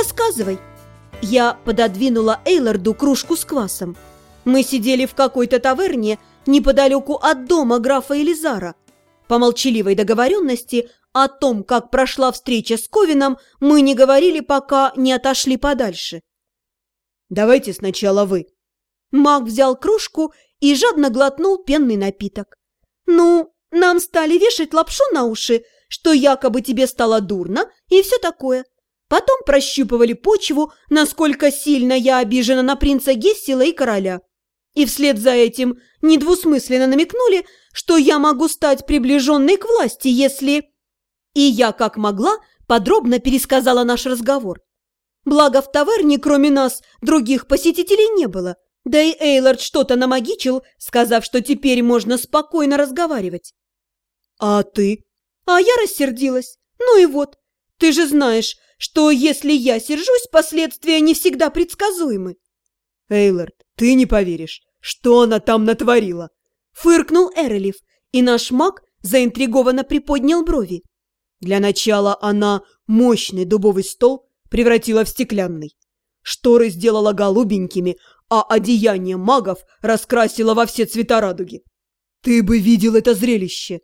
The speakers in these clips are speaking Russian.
Рассказывай. Я пододвинула Эйларду кружку с квасом. Мы сидели в какой-то таверне неподалеку от дома графа Элизара. По молчаливой договоренности о том, как прошла встреча с Ковином, мы не говорили, пока не отошли подальше. «Давайте сначала вы». Маг взял кружку и жадно глотнул пенный напиток. «Ну, нам стали вешать лапшу на уши, что якобы тебе стало дурно и все такое. Потом прощупывали почву, насколько сильно я обижена на принца Гессела и короля. И вслед за этим недвусмысленно намекнули, что я могу стать приближенной к власти, если... И я, как могла, подробно пересказала наш разговор. Благо в таверне, кроме нас, других посетителей не было. Да и Эйлард что-то намагичил, сказав, что теперь можно спокойно разговаривать. «А ты?» А я рассердилась. Ну и вот, ты же знаешь, что если я сержусь, последствия не всегда предсказуемы. Эйлард, ты не поверишь, что она там натворила. Фыркнул Эрелев, и наш маг заинтригованно приподнял брови. Для начала она мощный дубовый стол превратила в стеклянный. Шторы сделала голубенькими, а одеяние магов раскрасила во все цвета радуги. Ты бы видел это зрелище!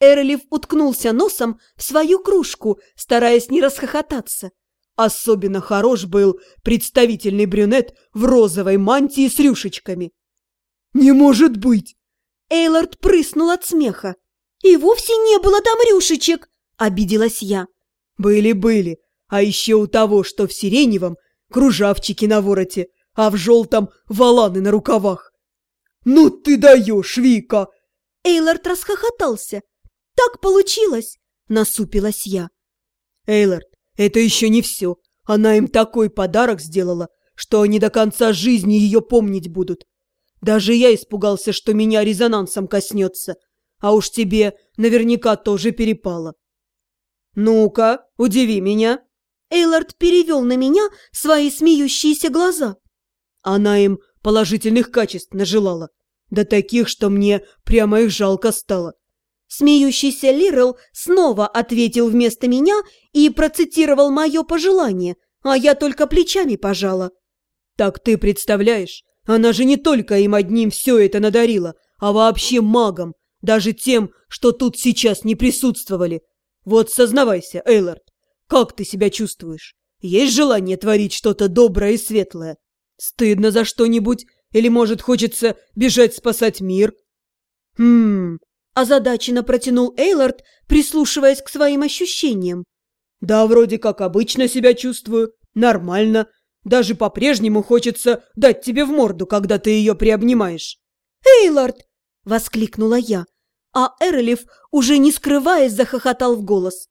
Эрлиф уткнулся носом в свою кружку, стараясь не расхохотаться. Особенно хорош был представительный брюнет в розовой мантии с рюшечками. «Не может быть!» Эйлард прыснул от смеха. «И вовсе не было там рюшечек!» – обиделась я. «Были-были, а еще у того, что в сиреневом, кружавчики на вороте, а в желтом – валаны на рукавах». «Ну ты даешь, Вика!» Эйлард расхохотался. Так получилось!» – насупилась я. «Эйлард, это еще не все. Она им такой подарок сделала, что они до конца жизни ее помнить будут. Даже я испугался, что меня резонансом коснется, а уж тебе наверняка тоже перепало. Ну-ка, удиви меня!» Эйлард перевел на меня свои смеющиеся глаза. Она им положительных качеств нажелала, да таких, что мне прямо их жалко стало. Смеющийся Лирел снова ответил вместо меня и процитировал мое пожелание, а я только плечами пожала. «Так ты представляешь, она же не только им одним все это надарила, а вообще магам, даже тем, что тут сейчас не присутствовали. Вот сознавайся, Эйлард, как ты себя чувствуешь? Есть желание творить что-то доброе и светлое? Стыдно за что-нибудь? Или, может, хочется бежать спасать мир?» «Хм, озадаченно протянул Эйлард, прислушиваясь к своим ощущениям. «Да, вроде как обычно себя чувствую. Нормально. Даже по-прежнему хочется дать тебе в морду, когда ты ее приобнимаешь». «Эйлард!» — воскликнула я, а Эрлиф, уже не скрываясь, захохотал в голос.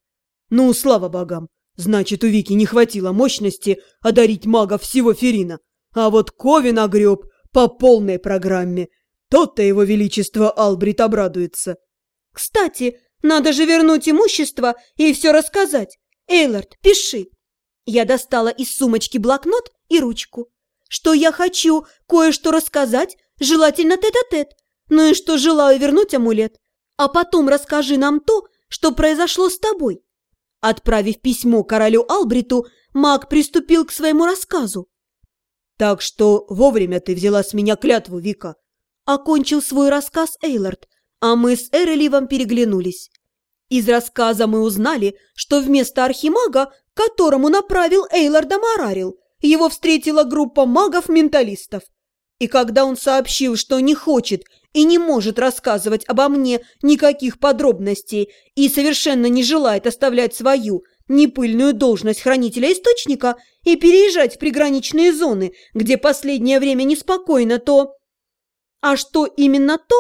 «Ну, слава богам! Значит, у Вики не хватило мощности одарить мага всего Ферина, а вот Ковин огреб по полной программе. Тот-то его величество Албрит обрадуется. Кстати, надо же вернуть имущество и все рассказать. Эйлард, пиши. Я достала из сумочки блокнот и ручку. Что я хочу кое-что рассказать, желательно тет-а-тет. -тет. Ну и что желаю вернуть амулет. А потом расскажи нам то, что произошло с тобой. Отправив письмо королю Албриту, маг приступил к своему рассказу. «Так что вовремя ты взяла с меня клятву, Вика», Окончил свой рассказ Эйлард, а мы с Эреливом переглянулись. Из рассказа мы узнали, что вместо архимага, которому направил Эйларда Марарил, его встретила группа магов-менталистов. И когда он сообщил, что не хочет и не может рассказывать обо мне никаких подробностей и совершенно не желает оставлять свою непыльную должность хранителя источника и переезжать в приграничные зоны, где последнее время неспокойно, то... А что именно то,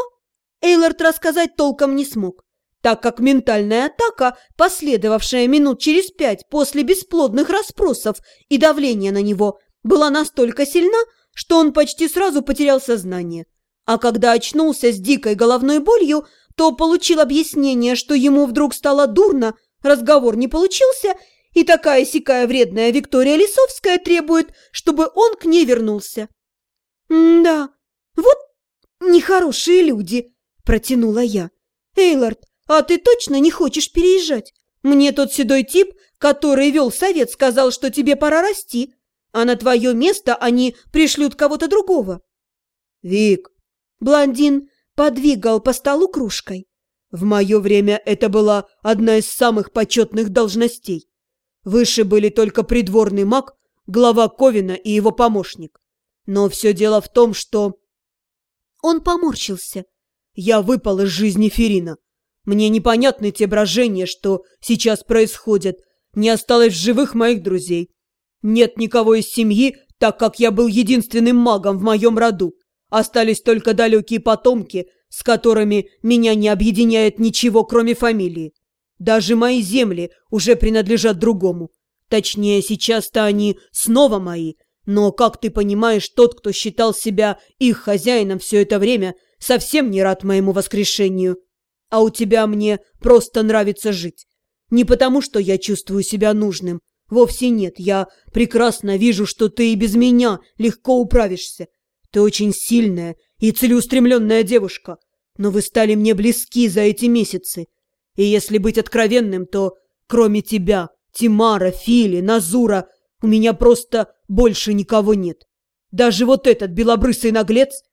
Эйлард рассказать толком не смог, так как ментальная атака, последовавшая минут через пять после бесплодных расспросов и давления на него, была настолько сильна, что он почти сразу потерял сознание. А когда очнулся с дикой головной болью, то получил объяснение, что ему вдруг стало дурно, разговор не получился, и такая сикая вредная Виктория Лисовская требует, чтобы он к ней вернулся. «Да, вот «Нехорошие люди!» – протянула я. «Эйлард, а ты точно не хочешь переезжать? Мне тот седой тип который вел совет, сказал, что тебе пора расти, а на твое место они пришлют кого-то другого. Вик, блондин подвигал по столу кружкой. В мое время это была одна из самых почетных должностей. Выше были только придворный маг, глава Ковина и его помощник. Но все дело в том, что... Он поморщился. Я выпал из жизни Ферина. Мне непонятны те брожения, что сейчас происходят. Не осталось в живых моих друзей. Нет никого из семьи, так как я был единственным магом в моем роду. Остались только далекие потомки, с которыми меня не объединяет ничего, кроме фамилии. Даже мои земли уже принадлежат другому. Точнее, сейчас-то они снова мои, но, как ты понимаешь, тот, кто считал себя их хозяином все это время, совсем не рад моему воскрешению. А у тебя мне просто нравится жить. Не потому, что я чувствую себя нужным. Вовсе нет, я прекрасно вижу, что ты и без меня легко управишься. Ты очень сильная и целеустремленная девушка, но вы стали мне близки за эти месяцы. И если быть откровенным, то кроме тебя, Тимара, Фили, Назура, у меня просто больше никого нет. Даже вот этот белобрысый наглец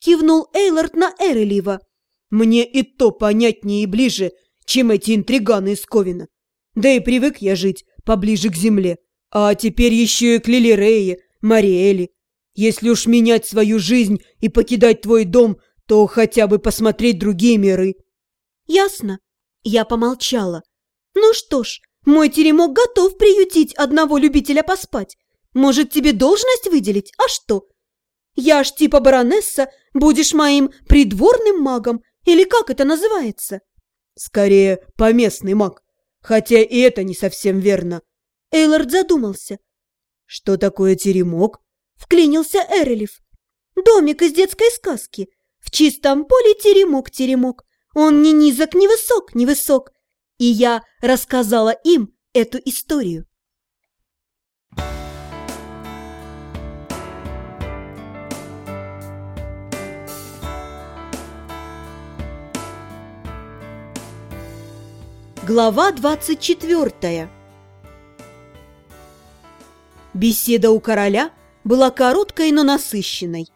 кивнул Эйлард на Эрелива. Мне и то понятнее и ближе, чем эти интриганы из Ковина. Да и привык я жить поближе к земле. А теперь еще и к Лилирее, Мариэле. Если уж менять свою жизнь и покидать твой дом, то хотя бы посмотреть другие миры. Ясно. Я помолчала. Ну что ж, мой теремок готов приютить одного любителя поспать. Может, тебе должность выделить? А что? Я ж типа баронесса, будешь моим придворным магом, или как это называется? Скорее, поместный маг. Хотя и это не совсем верно. Эйлард задумался. Что такое теремок? Вклинился Эрелев. Домик из детской сказки. В чистом поле теремок-теремок. Он ни низок, ни высок, ни высок. И я рассказала им эту историю. Глава двадцать четвертая Беседа у короля была короткой, но насыщенной.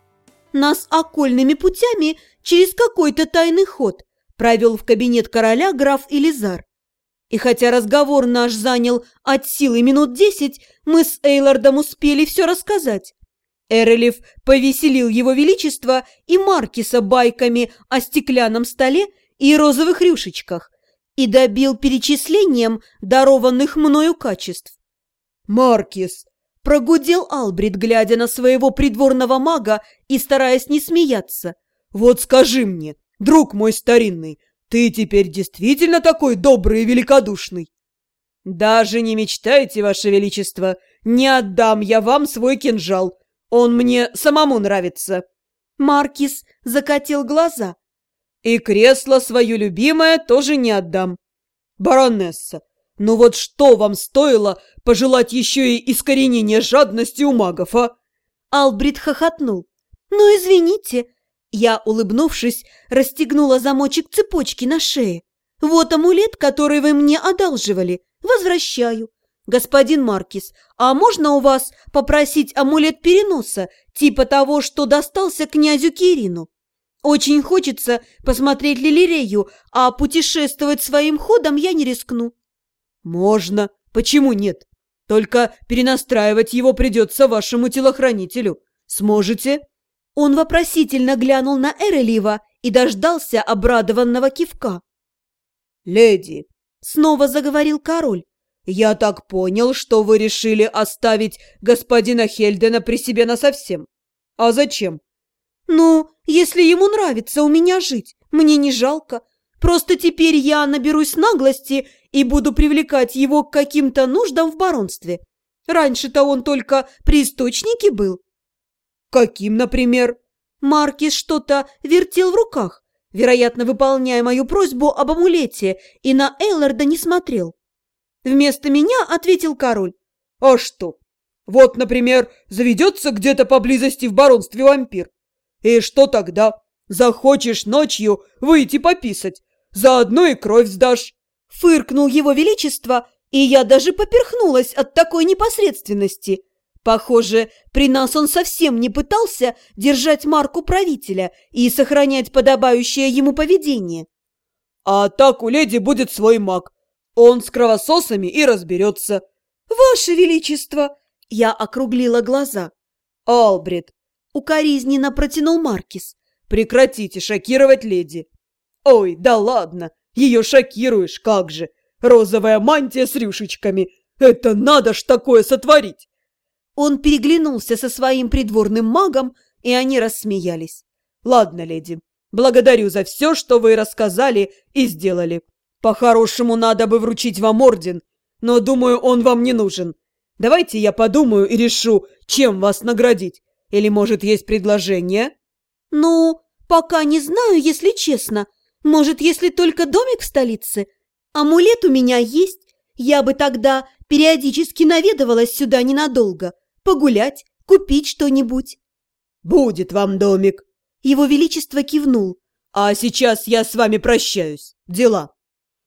Нас окольными путями через какой-то тайный ход провел в кабинет короля граф Элизар. И хотя разговор наш занял от силы минут десять, мы с Эйлардом успели все рассказать. Эрелев повеселил его величество и Маркиса байками о стеклянном столе и розовых рюшечках и добил перечислением дарованных мною качеств. «Маркис, Прогудел Албрит, глядя на своего придворного мага и стараясь не смеяться. «Вот скажи мне, друг мой старинный, ты теперь действительно такой добрый и великодушный?» «Даже не мечтайте, Ваше Величество, не отдам я вам свой кинжал. Он мне самому нравится». Маркис закатил глаза. «И кресло свое любимое тоже не отдам. Баронесса, ну вот что вам стоило пожелать еще и искоренения жадности у магов, а?» Албрит хохотнул. «Ну, извините». Я, улыбнувшись, расстегнула замочек цепочки на шее. «Вот амулет, который вы мне одалживали. Возвращаю. Господин Маркис, а можно у вас попросить амулет переноса, типа того, что достался князю Кирину? Очень хочется посмотреть Лилирею, а путешествовать своим ходом я не рискну». «Можно. Почему нет? Только перенастраивать его придется вашему телохранителю. Сможете?» Он вопросительно глянул на Эрелива и дождался обрадованного кивка. «Леди!» — снова заговорил король. «Я так понял, что вы решили оставить господина Хельдена при себе насовсем. А зачем?» «Ну, если ему нравится у меня жить, мне не жалко. Просто теперь я наберусь наглости и буду привлекать его к каким-то нуждам в баронстве. Раньше-то он только при источнике был. Каким, например? Маркис что-то вертел в руках, вероятно, выполняя мою просьбу об амулете, и на Эйларда не смотрел. Вместо меня ответил король. А что? Вот, например, заведется где-то поблизости в баронстве вампир. И что тогда? Захочешь ночью выйти пописать, заодно и кровь сдашь. Фыркнул его величество и я даже поперхнулась от такой непосредственности. Похоже, при нас он совсем не пытался держать марку правителя и сохранять подобающее ему поведение. «А так у леди будет свой маг. Он с кровососами и разберется». «Ваше Величество!» – я округлила глаза. «Албред!» – укоризненно протянул Маркис. «Прекратите шокировать леди!» «Ой, да ладно! Ее шокируешь, как же! Розовая мантия с рюшечками! Это надо ж такое сотворить!» Он переглянулся со своим придворным магом, и они рассмеялись. «Ладно, леди, благодарю за все, что вы рассказали и сделали. По-хорошему, надо бы вручить вам орден, но, думаю, он вам не нужен. Давайте я подумаю и решу, чем вас наградить. Или, может, есть предложение?» «Ну, пока не знаю, если честно. Может, если только домик в столице? Амулет у меня есть. Я бы тогда периодически наведывалась сюда ненадолго. Погулять, купить что-нибудь». «Будет вам домик!» Его Величество кивнул. «А сейчас я с вами прощаюсь. Дела!»